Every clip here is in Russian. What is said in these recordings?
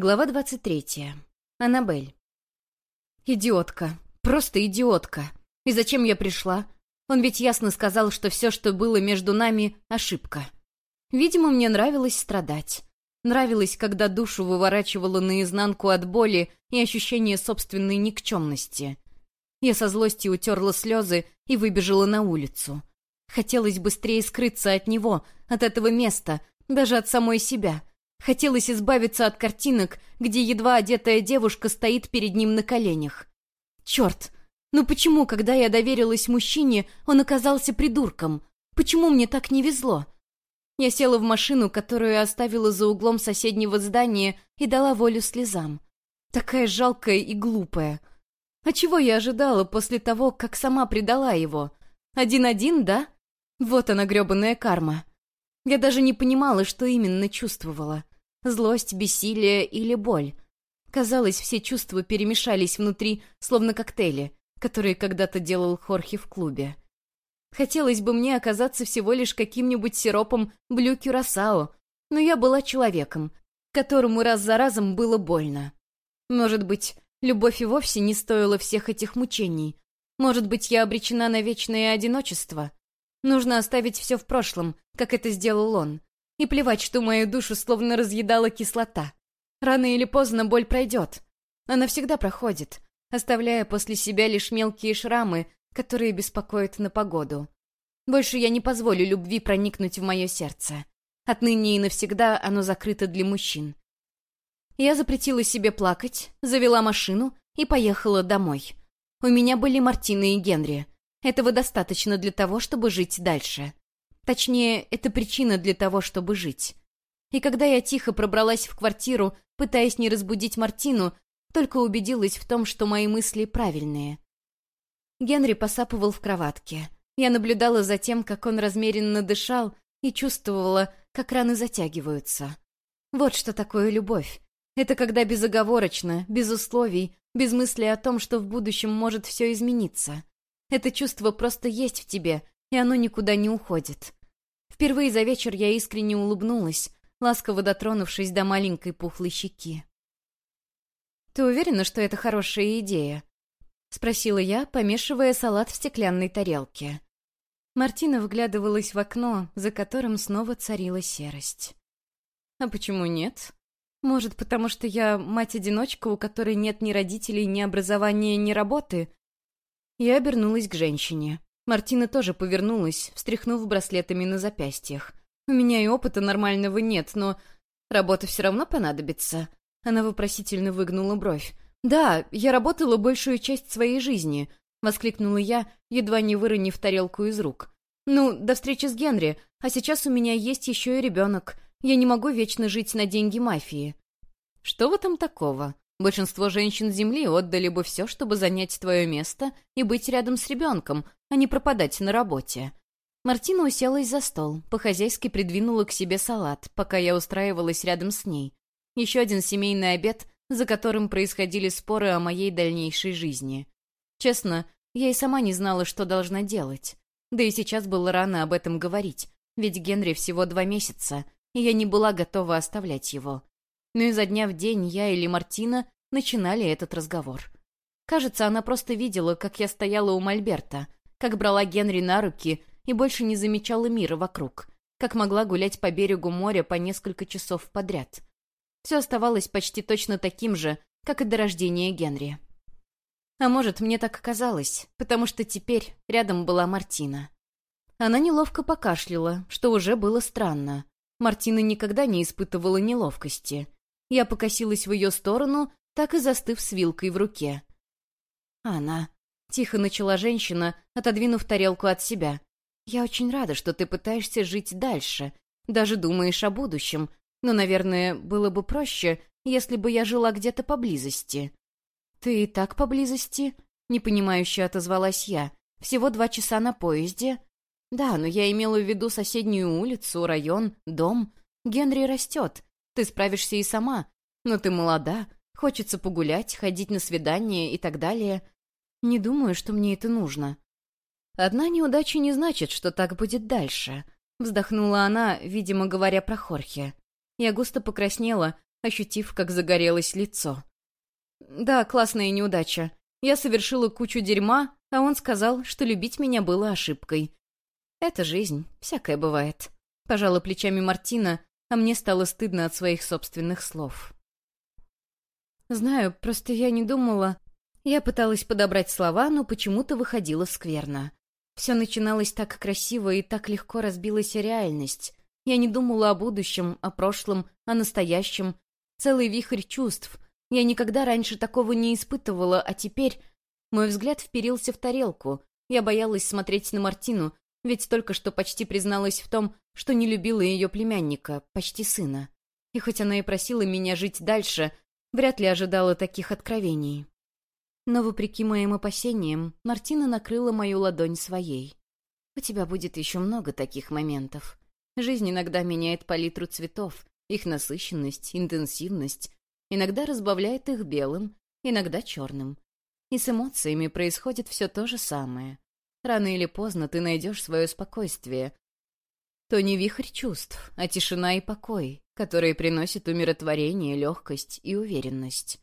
Глава 23. Аннабель. Идиотка. Просто идиотка. И зачем я пришла? Он ведь ясно сказал, что все, что было между нами, — ошибка. Видимо, мне нравилось страдать. Нравилось, когда душу выворачивало наизнанку от боли и ощущения собственной никчемности. Я со злости утерла слезы и выбежала на улицу. Хотелось быстрее скрыться от него, от этого места, даже от самой себя — Хотелось избавиться от картинок, где едва одетая девушка стоит перед ним на коленях. Черт! Ну почему, когда я доверилась мужчине, он оказался придурком? Почему мне так не везло? Я села в машину, которую оставила за углом соседнего здания, и дала волю слезам. Такая жалкая и глупая. А чего я ожидала после того, как сама предала его? Один-один, да? Вот она, гребаная карма. Я даже не понимала, что именно чувствовала. Злость, бессилие или боль. Казалось, все чувства перемешались внутри, словно коктейли, которые когда-то делал Хорхе в клубе. Хотелось бы мне оказаться всего лишь каким-нибудь сиропом Блю Кюрасао, но я была человеком, которому раз за разом было больно. Может быть, любовь и вовсе не стоила всех этих мучений. Может быть, я обречена на вечное одиночество. Нужно оставить все в прошлом, как это сделал он. И плевать, что мою душу словно разъедала кислота. Рано или поздно боль пройдет. Она всегда проходит, оставляя после себя лишь мелкие шрамы, которые беспокоят на погоду. Больше я не позволю любви проникнуть в мое сердце. Отныне и навсегда оно закрыто для мужчин. Я запретила себе плакать, завела машину и поехала домой. У меня были Мартина и Генри. Этого достаточно для того, чтобы жить дальше. Точнее, это причина для того, чтобы жить. И когда я тихо пробралась в квартиру, пытаясь не разбудить Мартину, только убедилась в том, что мои мысли правильные. Генри посапывал в кроватке. Я наблюдала за тем, как он размеренно дышал, и чувствовала, как раны затягиваются. Вот что такое любовь. Это когда безоговорочно, без условий, без мысли о том, что в будущем может все измениться. Это чувство просто есть в тебе, и оно никуда не уходит. Впервые за вечер я искренне улыбнулась, ласково дотронувшись до маленькой пухлой щеки. «Ты уверена, что это хорошая идея?» — спросила я, помешивая салат в стеклянной тарелке. Мартина вглядывалась в окно, за которым снова царила серость. «А почему нет? Может, потому что я мать-одиночка, у которой нет ни родителей, ни образования, ни работы?» Я обернулась к женщине. Мартина тоже повернулась, встряхнув браслетами на запястьях. «У меня и опыта нормального нет, но работа все равно понадобится». Она вопросительно выгнула бровь. «Да, я работала большую часть своей жизни», — воскликнула я, едва не выронив тарелку из рук. «Ну, до встречи с Генри, а сейчас у меня есть еще и ребенок. Я не могу вечно жить на деньги мафии». «Что в этом такого? Большинство женщин Земли отдали бы все, чтобы занять твое место и быть рядом с ребенком, а не пропадать на работе. Мартина уселась за стол, по-хозяйски придвинула к себе салат, пока я устраивалась рядом с ней. Еще один семейный обед, за которым происходили споры о моей дальнейшей жизни. Честно, я и сама не знала, что должна делать. Да и сейчас было рано об этом говорить, ведь Генри всего два месяца, и я не была готова оставлять его. Но изо дня в день я или Мартина начинали этот разговор. Кажется, она просто видела, как я стояла у Мольберта — как брала Генри на руки и больше не замечала мира вокруг, как могла гулять по берегу моря по несколько часов подряд. Все оставалось почти точно таким же, как и до рождения Генри. А может, мне так казалось, потому что теперь рядом была Мартина. Она неловко покашляла, что уже было странно. Мартина никогда не испытывала неловкости. Я покосилась в ее сторону, так и застыв с вилкой в руке. «Анна, Тихо начала женщина, отодвинув тарелку от себя. «Я очень рада, что ты пытаешься жить дальше, даже думаешь о будущем, но, наверное, было бы проще, если бы я жила где-то поблизости». «Ты и так поблизости?» — непонимающе отозвалась я. «Всего два часа на поезде?» «Да, но я имела в виду соседнюю улицу, район, дом. Генри растет. Ты справишься и сама. Но ты молода, хочется погулять, ходить на свидания и так далее. Не думаю, что мне это нужно. Одна неудача не значит, что так будет дальше. Вздохнула она, видимо, говоря про Хорхе. Я густо покраснела, ощутив, как загорелось лицо. «Да, классная неудача. Я совершила кучу дерьма, а он сказал, что любить меня было ошибкой. Это жизнь, всякое бывает». Пожала плечами Мартина, а мне стало стыдно от своих собственных слов. «Знаю, просто я не думала...» Я пыталась подобрать слова, но почему-то выходило скверно. Все начиналось так красиво и так легко разбилась реальность. Я не думала о будущем, о прошлом, о настоящем. Целый вихрь чувств. Я никогда раньше такого не испытывала, а теперь... Мой взгляд вперился в тарелку. Я боялась смотреть на Мартину, ведь только что почти призналась в том, что не любила ее племянника, почти сына. И хоть она и просила меня жить дальше, вряд ли ожидала таких откровений. Но, вопреки моим опасениям, Мартина накрыла мою ладонь своей. «У тебя будет еще много таких моментов. Жизнь иногда меняет палитру цветов, их насыщенность, интенсивность, иногда разбавляет их белым, иногда черным. И с эмоциями происходит все то же самое. Рано или поздно ты найдешь свое спокойствие. То не вихрь чувств, а тишина и покой, которые приносят умиротворение, легкость и уверенность.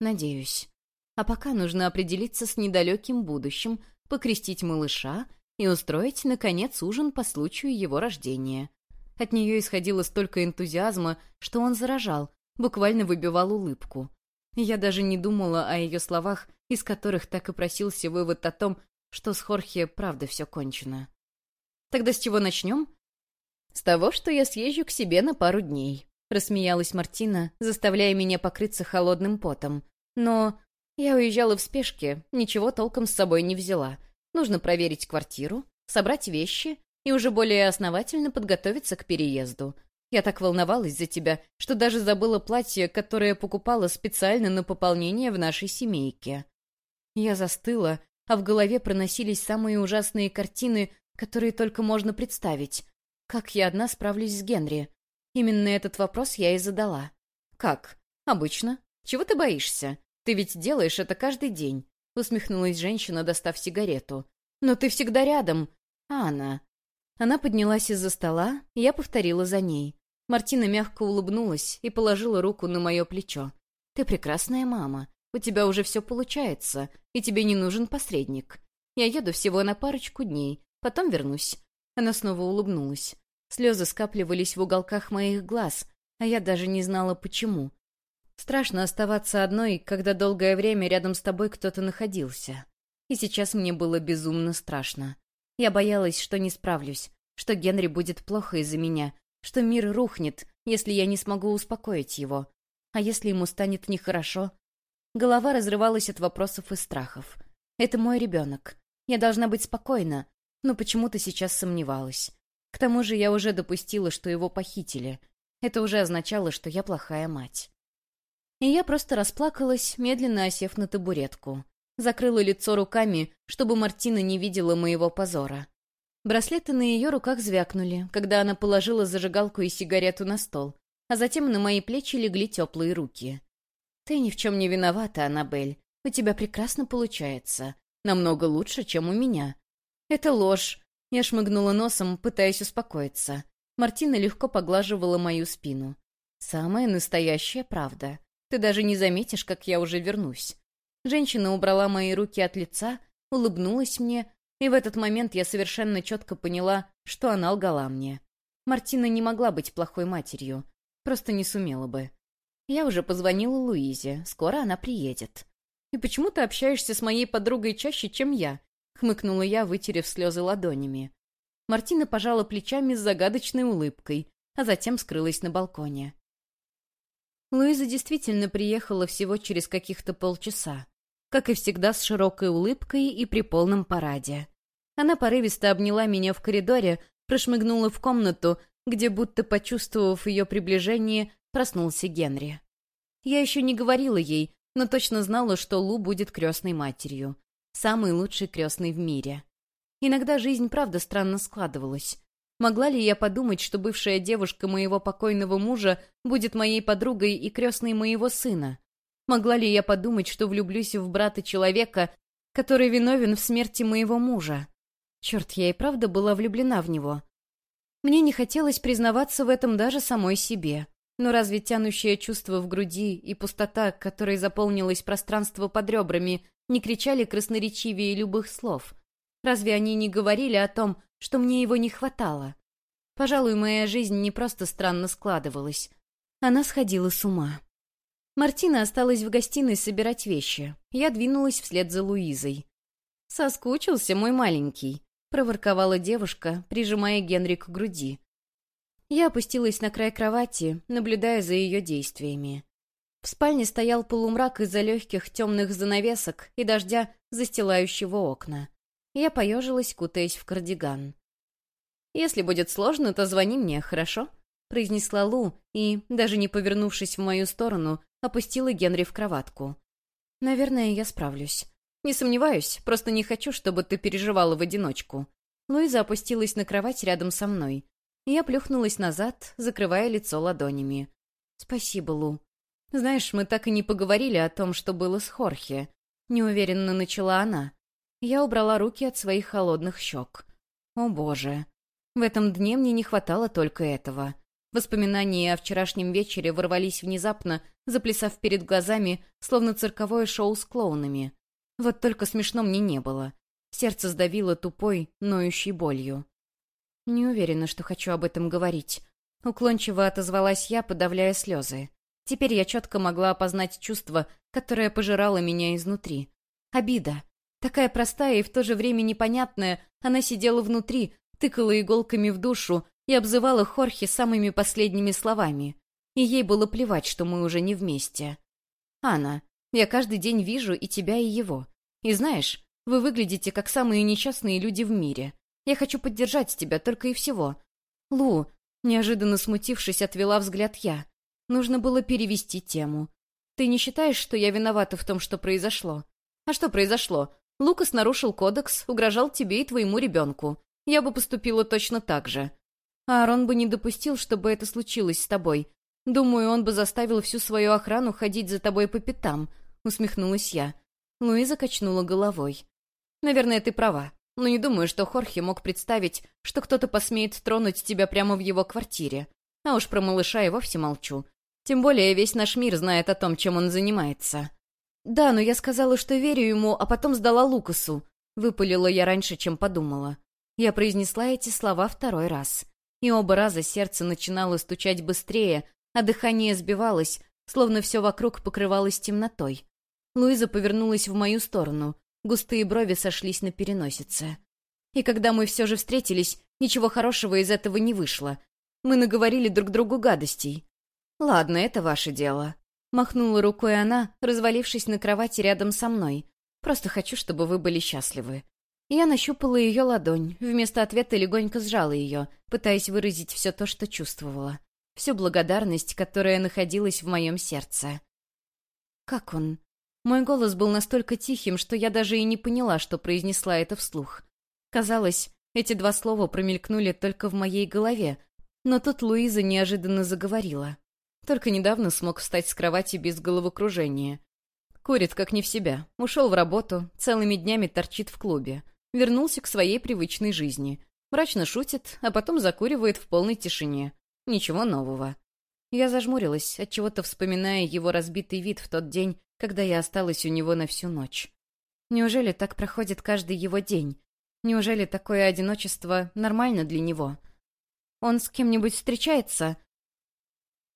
Надеюсь. А пока нужно определиться с недалеким будущим, покрестить малыша и устроить, наконец, ужин по случаю его рождения. От нее исходило столько энтузиазма, что он заражал, буквально выбивал улыбку. Я даже не думала о ее словах, из которых так и просился вывод о том, что с Хорхе правда все кончено. «Тогда с чего начнем?» «С того, что я съезжу к себе на пару дней», — рассмеялась Мартина, заставляя меня покрыться холодным потом. «Но я уезжала в спешке, ничего толком с собой не взяла. Нужно проверить квартиру, собрать вещи и уже более основательно подготовиться к переезду. Я так волновалась за тебя, что даже забыла платье, которое покупала специально на пополнение в нашей семейке». Я застыла, а в голове проносились самые ужасные картины, которые только можно представить. Как я одна справлюсь с Генри? Именно этот вопрос я и задала. «Как? Обычно. Чего ты боишься? Ты ведь делаешь это каждый день», — усмехнулась женщина, достав сигарету. «Но ты всегда рядом. А она?» Она поднялась из-за стола, и я повторила за ней. Мартина мягко улыбнулась и положила руку на мое плечо. «Ты прекрасная мама. У тебя уже все получается, и тебе не нужен посредник. Я еду всего на парочку дней, потом вернусь». Она снова улыбнулась. Слезы скапливались в уголках моих глаз, а я даже не знала, почему. Страшно оставаться одной, когда долгое время рядом с тобой кто-то находился. И сейчас мне было безумно страшно. Я боялась, что не справлюсь, что Генри будет плохо из-за меня, что мир рухнет, если я не смогу успокоить его. А если ему станет нехорошо, Голова разрывалась от вопросов и страхов. «Это мой ребенок. Я должна быть спокойна, но почему-то сейчас сомневалась. К тому же я уже допустила, что его похитили. Это уже означало, что я плохая мать». И я просто расплакалась, медленно осев на табуретку. Закрыла лицо руками, чтобы Мартина не видела моего позора. Браслеты на ее руках звякнули, когда она положила зажигалку и сигарету на стол, а затем на мои плечи легли теплые руки. «Ты ни в чем не виновата, Аннабель. У тебя прекрасно получается. Намного лучше, чем у меня». «Это ложь». Я шмыгнула носом, пытаясь успокоиться. Мартина легко поглаживала мою спину. «Самая настоящая правда. Ты даже не заметишь, как я уже вернусь». Женщина убрала мои руки от лица, улыбнулась мне, и в этот момент я совершенно четко поняла, что она лгала мне. Мартина не могла быть плохой матерью, просто не сумела бы. Я уже позвонила Луизе, скоро она приедет. «И почему ты общаешься с моей подругой чаще, чем я?» — хмыкнула я, вытерев слезы ладонями. Мартина пожала плечами с загадочной улыбкой, а затем скрылась на балконе. Луиза действительно приехала всего через каких-то полчаса, как и всегда с широкой улыбкой и при полном параде. Она порывисто обняла меня в коридоре, прошмыгнула в комнату, где, будто почувствовав ее приближение, проснулся Генри. Я еще не говорила ей, но точно знала, что Лу будет крестной матерью. Самой лучшей крестной в мире. Иногда жизнь правда странно складывалась. Могла ли я подумать, что бывшая девушка моего покойного мужа будет моей подругой и крестной моего сына? Могла ли я подумать, что влюблюсь в брата человека, который виновен в смерти моего мужа? Черт, я и правда была влюблена в него. Мне не хотелось признаваться в этом даже самой себе. Но разве тянущее чувство в груди и пустота, которой заполнилось пространство под ребрами, не кричали красноречивее любых слов? Разве они не говорили о том, что мне его не хватало? Пожалуй, моя жизнь не просто странно складывалась. Она сходила с ума. Мартина осталась в гостиной собирать вещи. Я двинулась вслед за Луизой. «Соскучился мой маленький», — проворковала девушка, прижимая Генри к груди. Я опустилась на край кровати, наблюдая за ее действиями. В спальне стоял полумрак из-за легких темных занавесок и дождя, застилающего окна. Я поежилась, кутаясь в кардиган. «Если будет сложно, то звони мне, хорошо?» — произнесла Лу и, даже не повернувшись в мою сторону, опустила Генри в кроватку. «Наверное, я справлюсь». «Не сомневаюсь, просто не хочу, чтобы ты переживала в одиночку». Луиза опустилась на кровать рядом со мной. Я плюхнулась назад, закрывая лицо ладонями. «Спасибо, Лу. Знаешь, мы так и не поговорили о том, что было с Хорхе». Неуверенно начала она. Я убрала руки от своих холодных щек. «О, боже!» В этом дне мне не хватало только этого. Воспоминания о вчерашнем вечере ворвались внезапно, заплясав перед глазами, словно цирковое шоу с клоунами. Вот только смешно мне не было. Сердце сдавило тупой, ноющей болью. Не уверена, что хочу об этом говорить. Уклончиво отозвалась я, подавляя слезы. Теперь я четко могла опознать чувство, которое пожирало меня изнутри. Обида. Такая простая и в то же время непонятная, она сидела внутри, тыкала иголками в душу и обзывала Хорхе самыми последними словами. И ей было плевать, что мы уже не вместе. «Анна, я каждый день вижу и тебя, и его. И знаешь, вы выглядите как самые несчастные люди в мире. Я хочу поддержать тебя только и всего. Лу, неожиданно смутившись, отвела взгляд я. Нужно было перевести тему. Ты не считаешь, что я виновата в том, что произошло? А что произошло? Лукас нарушил кодекс, угрожал тебе и твоему ребенку. Я бы поступила точно так же. Аарон бы не допустил, чтобы это случилось с тобой. Думаю, он бы заставил всю свою охрану ходить за тобой по пятам, усмехнулась я. Луиза качнула головой. Наверное, ты права. Но не думаю, что Хорхе мог представить, что кто-то посмеет тронуть тебя прямо в его квартире. А уж про малыша и вовсе молчу. Тем более весь наш мир знает о том, чем он занимается. «Да, но я сказала, что верю ему, а потом сдала Лукасу», — выпалила я раньше, чем подумала. Я произнесла эти слова второй раз. И оба раза сердце начинало стучать быстрее, а дыхание сбивалось, словно все вокруг покрывалось темнотой. Луиза повернулась в мою сторону, Густые брови сошлись на переносице. И когда мы все же встретились, ничего хорошего из этого не вышло. Мы наговорили друг другу гадостей. «Ладно, это ваше дело». Махнула рукой она, развалившись на кровати рядом со мной. «Просто хочу, чтобы вы были счастливы». Я нащупала ее ладонь, вместо ответа легонько сжала ее, пытаясь выразить все то, что чувствовала. Всю благодарность, которая находилась в моем сердце. «Как он?» Мой голос был настолько тихим, что я даже и не поняла, что произнесла это вслух. Казалось, эти два слова промелькнули только в моей голове, но тут Луиза неожиданно заговорила. Только недавно смог встать с кровати без головокружения. Курит как не в себя, ушел в работу, целыми днями торчит в клубе. Вернулся к своей привычной жизни. Мрачно шутит, а потом закуривает в полной тишине. Ничего нового. Я зажмурилась, отчего-то вспоминая его разбитый вид в тот день, когда я осталась у него на всю ночь. Неужели так проходит каждый его день? Неужели такое одиночество нормально для него? Он с кем-нибудь встречается?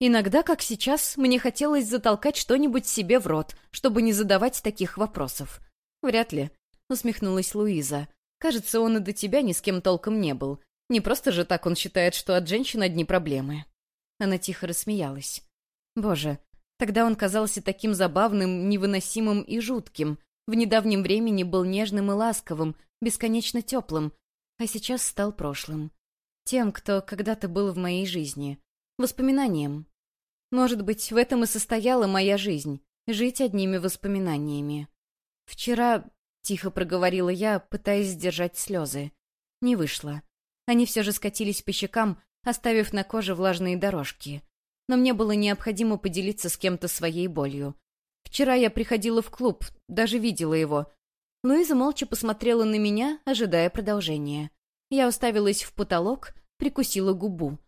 Иногда, как сейчас, мне хотелось затолкать что-нибудь себе в рот, чтобы не задавать таких вопросов. Вряд ли, усмехнулась Луиза. Кажется, он и до тебя ни с кем толком не был. Не просто же так он считает, что от женщин одни проблемы. Она тихо рассмеялась. Боже, Тогда он казался таким забавным, невыносимым и жутким. В недавнем времени был нежным и ласковым, бесконечно теплым, а сейчас стал прошлым. Тем, кто когда-то был в моей жизни. Воспоминанием. Может быть, в этом и состояла моя жизнь — жить одними воспоминаниями. «Вчера...» — тихо проговорила я, пытаясь сдержать слезы. Не вышло. Они все же скатились по щекам, оставив на коже влажные дорожки но мне было необходимо поделиться с кем-то своей болью. Вчера я приходила в клуб, даже видела его. Луиза молча посмотрела на меня, ожидая продолжения. Я уставилась в потолок, прикусила губу,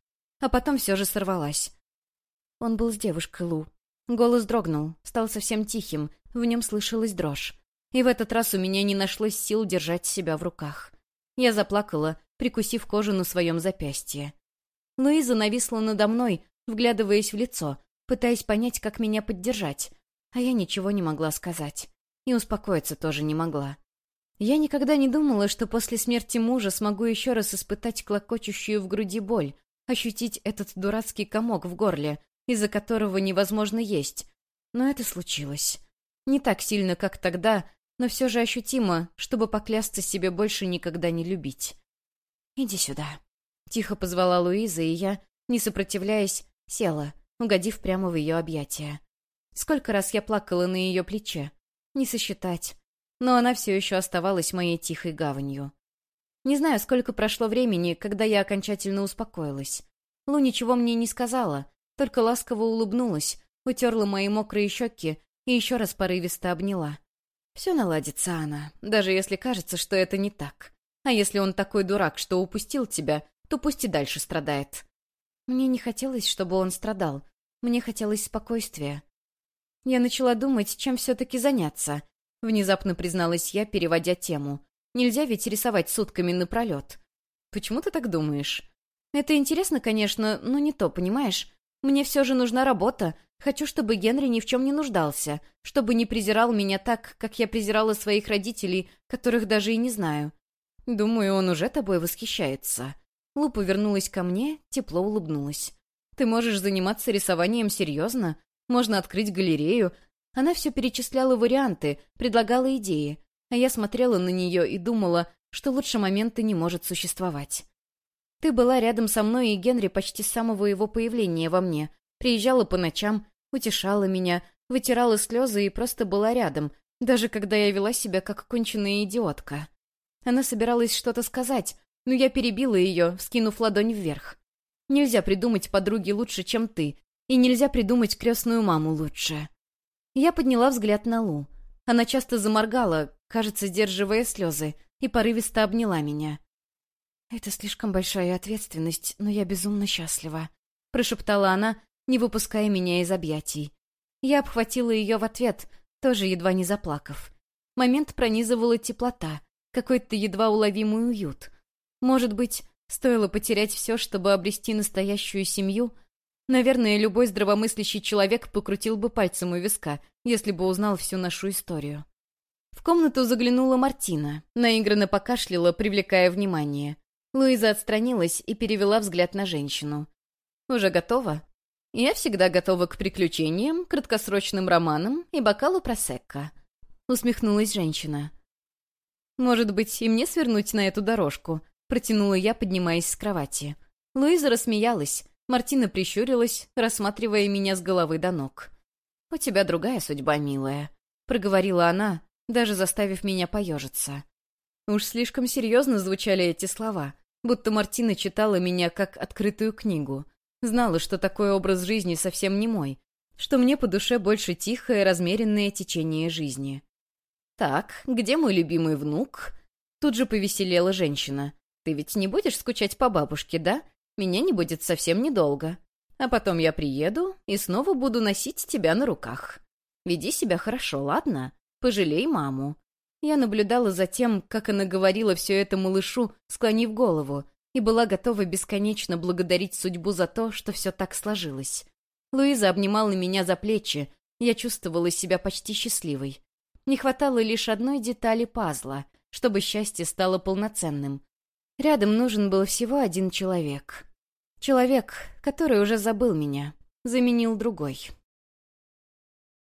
а потом все же сорвалась. Он был с девушкой Лу. Голос дрогнул, стал совсем тихим, в нем слышалась дрожь. И в этот раз у меня не нашлось сил держать себя в руках. Я заплакала, прикусив кожу на своем запястье. Луиза нависла надо мной, вглядываясь в лицо, пытаясь понять, как меня поддержать. А я ничего не могла сказать. И успокоиться тоже не могла. Я никогда не думала, что после смерти мужа смогу еще раз испытать клокочущую в груди боль, ощутить этот дурацкий комок в горле, из-за которого невозможно есть. Но это случилось. Не так сильно, как тогда, но все же ощутимо, чтобы поклясться себе больше никогда не любить. «Иди сюда», — тихо позвала Луиза, и я, не сопротивляясь, села, угодив прямо в ее объятия. Сколько раз я плакала на ее плече. Не сосчитать. Но она все еще оставалась моей тихой гаванью. Не знаю, сколько прошло времени, когда я окончательно успокоилась. Лу ничего мне не сказала, только ласково улыбнулась, утерла мои мокрые щеки и еще раз порывисто обняла. Все наладится, она, даже если кажется, что это не так. А если он такой дурак, что упустил тебя, то пусть и дальше страдает. Мне не хотелось, чтобы он страдал. Мне хотелось спокойствия. Я начала думать, чем все-таки заняться. Внезапно призналась я, переводя тему. Нельзя ведь рисовать сутками напролет. Почему ты так думаешь? Это интересно, конечно, но не то, понимаешь? Мне все же нужна работа. Хочу, чтобы Генри ни в чем не нуждался, чтобы не презирал меня так, как я презирала своих родителей, которых даже и не знаю. Думаю, он уже тобой восхищается. Лу повернулась ко мне, тепло улыбнулась. Ты можешь заниматься рисованием серьезно? Можно открыть галерею. Она все перечисляла варианты, предлагала идеи, а я смотрела на нее и думала, что лучше момента не может существовать. Ты была рядом со мной и Генри почти с самого его появления во мне. Приезжала по ночам, утешала меня, вытирала слезы и просто была рядом, даже когда я вела себя как конченная идиотка. Она собиралась что-то сказать, но я перебила ее, вскинув ладонь вверх. Нельзя придумать подруги лучше, чем ты, и нельзя придумать крестную маму лучше. Я подняла взгляд на Лу. Она часто заморгала, кажется, сдерживая слезы, и порывисто обняла меня. «Это слишком большая ответственность, но я безумно счастлива», — прошептала она, не выпуская меня из объятий. Я обхватила ее в ответ, тоже едва не заплакав. Момент пронизывала теплота, какой-то едва уловимый уют. Может быть, стоило потерять все, чтобы обрести настоящую семью? Наверное, любой здравомыслящий человек покрутил бы пальцем у виска, если бы узнал всю нашу историю. В комнату заглянула Мартина, наигранно покашляла, привлекая внимание. Луиза отстранилась и перевела взгляд на женщину. «Уже готова?» «Я всегда готова к приключениям, краткосрочным романам и бокалу просекко», — усмехнулась женщина. «Может быть, и мне свернуть на эту дорожку?» — протянула я, поднимаясь с кровати. Луиза рассмеялась, Мартина прищурилась, рассматривая меня с головы до ног. «У тебя другая судьба, милая», — проговорила она, даже заставив меня поежиться. Уж слишком серьезно звучали эти слова, будто Мартина читала меня как открытую книгу. Знала, что такой образ жизни совсем не мой, что мне по душе больше тихое, размеренное течение жизни. «Так, где мой любимый внук?» Тут же повеселела женщина. «Ты ведь не будешь скучать по бабушке, да? Меня не будет совсем недолго. А потом я приеду и снова буду носить тебя на руках. Веди себя хорошо, ладно? Пожалей маму. Я наблюдала за тем, как она говорила все это малышу, склонив голову, и была готова бесконечно благодарить судьбу за то, что все так сложилось. Луиза обнимала меня за плечи, я чувствовала себя почти счастливой. Не хватало лишь одной детали пазла, чтобы счастье стало полноценным. Рядом нужен был всего один человек. Человек, который уже забыл меня, заменил другой.